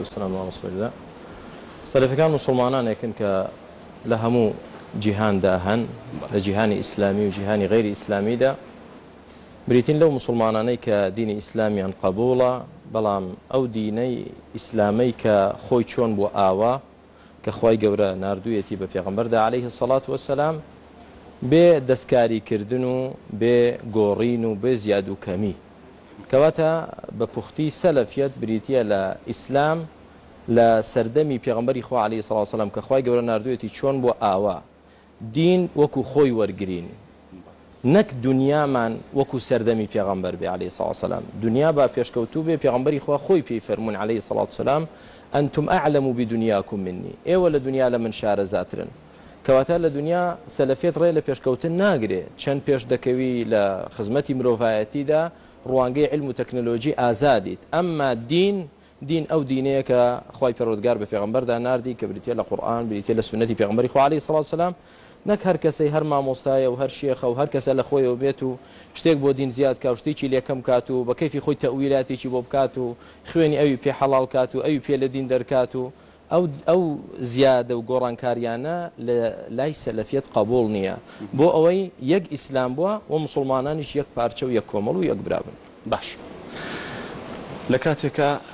والسلام على رسول الله سەلفەکان مسلمانانێکن کە لە هەموو جیهاندا هەن لە جیهانی ئیسلامی و جیهانی غیری ئیسلامیدا بریتین لەو مسلمانانەی کە دینی ئیسلامیان قبوڵە بەڵام ئەو دینەی ئیسلامەی کە خۆی چۆن بۆ ئاوا کە خی گەورە نردویەتی بە پێغمبەردا عليهەیه سەڵات وەسەسلام بێ دەستکاریکردن و بێ گۆڕین و بێ زیاد و کەمی کەواتە بە پوختی سەلەفیت بریتە لە ئیسلام لە سەردەمی پێغمبەری خوا علی سەڵسەلام کە خی گەورە نردوێتی چۆن بۆ ئاوا دین وەکو خۆی وەرگین نەک دنیامان وەکو سەردەمی پێغمبەر بێ علی ساڵسەلام دنیا با پێشکەوتوو بێ پێغمبەری خوا خۆی پێی فەرمونون علی سەڵات سلام ئەتم ئەعلم و بدنیاکم منی ئێوە لە دنیا لە من شارە زیاترن کەواتە لە دنیا سەلفێت ڕێ لە پێشکەوتن ناگرێ چەند پێش دەکەوی لە خزمەتی مرۆڤایەتیدا ڕوانگەی علم و تەکنەلۆژی ئازادیت ئەمما دین دین ئەو دینەیە کە خی پەرۆودگار بە پێغمبەردا نردی کە بریتە لە قورآان بریتە لە سنەتی پێغمبەری خوالی سڵ سلام نەک هەر کەسی هەر مامۆستایە و هەر شیەخە و هەر کەسە لە خۆیەوە بێت و شتێک بۆ دین زیاد کاوشتێکی لێکەم کات و بە کەفی خۆی تەویلاتێکی بۆ بکات و خوێنی ئەوی پێ حەڵال کات و ئەوی پێ لە دین دەرکات و ئەو زیادە و گۆڕانکاریانە لە لای سەلەفیت قبول نییە بۆ ئەوەی یەک ئیسلام بووە و مسلمانانیش یەک پارچە و یەک کۆمەڵ و یەک برابن باش لە کاتێکە